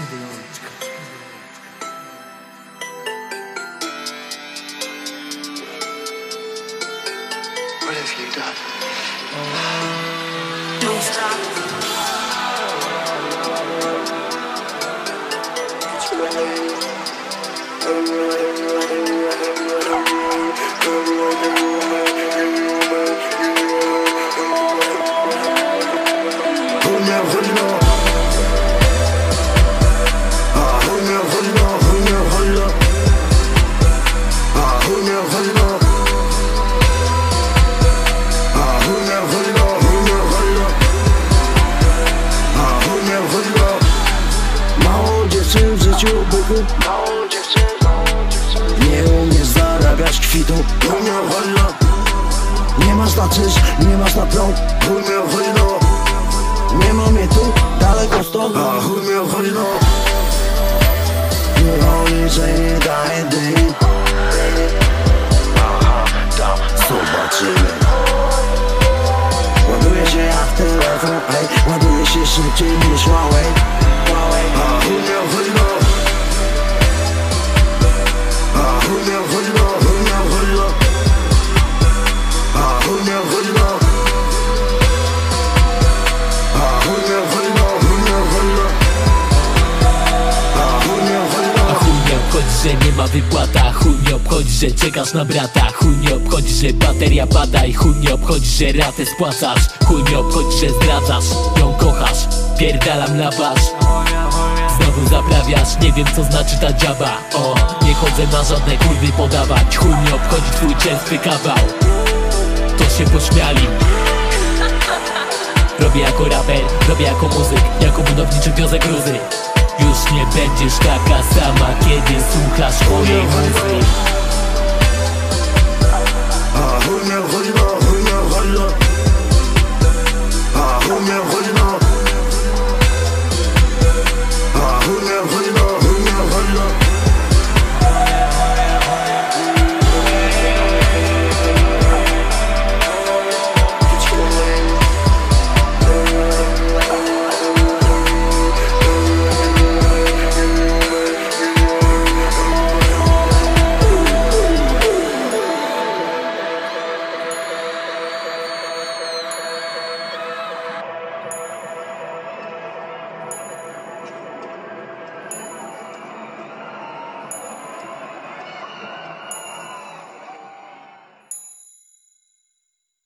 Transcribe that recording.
What have you done? Don't stop. It's running. Życiu byku. Nie umiesz zarabiać kwitu. Chuj mnie obchodzi no Nie masz na czyż, nie masz na prąd Chuj mnie obchodzi no Nie ma mnie tu, daleko stąd. A chuj mnie obchodzi no Roli, że nie daje dym. Aha, tam zobaczymy. Ładuje się jak telefon, ej. Ładuje się szybciej niż Huawei że nie ma wypłata. Chuj nie obchodzi, że czekasz na brata. Chuj nie obchodzi, że bateria pada. I chuj nie obchodzi, że ratę spłacasz. Chuj nie obchodzi, że zdradzasz. Ją kochasz, pierdalam na was Znowu zaprawiasz, nie wiem co znaczy ta dziaba. O, nie chodzę na żadne kurwy podawać. Chuj nie obchodzi twój częsty kawał. To się pośmiali. Robię jako raper, robię jako muzyk. Jako budowniczy wiozę gruzy Już nie będziesz taka sama, kiedy słuchasz mojej muzyki